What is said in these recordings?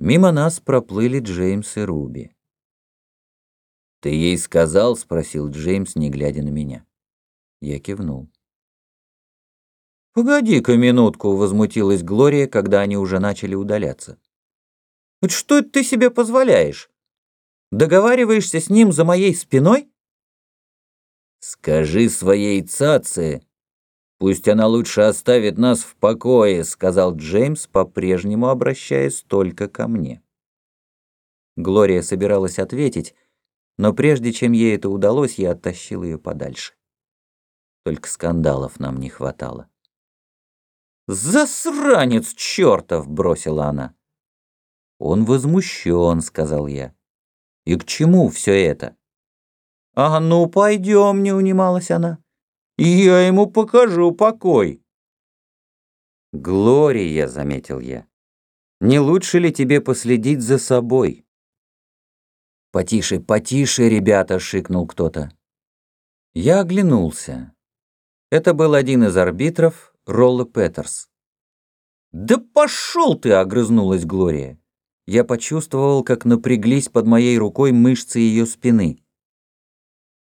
Мимо нас проплыли Джеймс и Руби. «Ты ей сказал?» — спросил Джеймс, не глядя на меня. Я кивнул. «Погоди-ка минутку», — возмутилась Глория, когда они уже начали удаляться. «Вот что это ты себе позволяешь? Договариваешься с ним за моей спиной?» «Скажи своей цаце, пусть она лучше оставит нас в покое», — сказал Джеймс, по-прежнему обращаясь только ко мне. Глория собиралась ответить, но прежде чем ей это удалось, я оттащил ее подальше. Только скандалов нам не хватало. «Засранец чертов!» — бросила она. «Он возмущен», — сказал я. «И к чему все это?» «А ну, пойдем», — не унималась она. «Я ему покажу покой». «Глория», — заметил я, — «не лучше ли тебе последить за собой?» «Потише, потише, ребята!» — шикнул кто-то. Я оглянулся. Это был один из арбитров, Ролла Петерс. «Да пошел ты!» — огрызнулась Глория. Я почувствовал, как напряглись под моей рукой мышцы ее спины.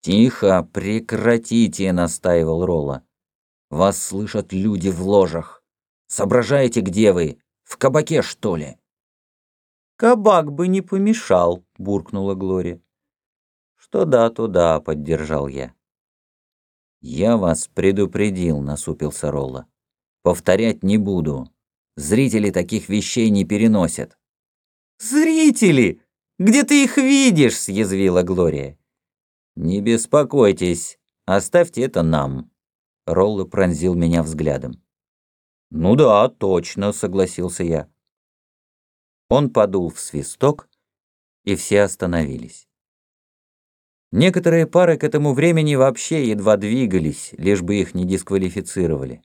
«Тихо, прекратите!» — настаивал Ролла. «Вас слышат люди в ложах. Соображаете, где вы? В кабаке, что ли?» «Кабак бы не помешал», — буркнула Глория. «Что да, то да», — поддержал я. «Я вас предупредил», — насупился Ролла. «Повторять не буду. Зрители таких вещей не переносят». «Зрители! Где ты их видишь?» — съязвила Глория. «Не беспокойтесь, оставьте это нам». Ролла пронзил меня взглядом. «Ну да, точно», — согласился я. Он подул в свисток, и все остановились. Некоторые пары к этому времени вообще едва двигались, лишь бы их не дисквалифицировали.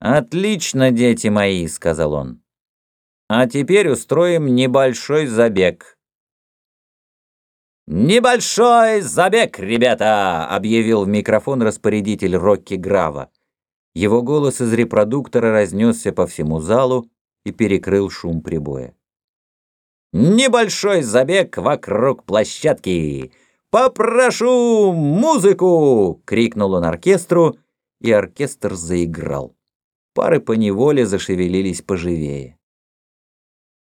«Отлично, дети мои», — сказал он. «А теперь устроим небольшой забег». «Небольшой забег, ребята!» — объявил в микрофон распорядитель Рокки Грава. Его голос из репродуктора разнесся по всему залу и перекрыл шум прибоя. Небольшой забег вокруг площадки. «Попрошу музыку!» — крикнул он оркестру, и оркестр заиграл. Пары поневоле зашевелились поживее.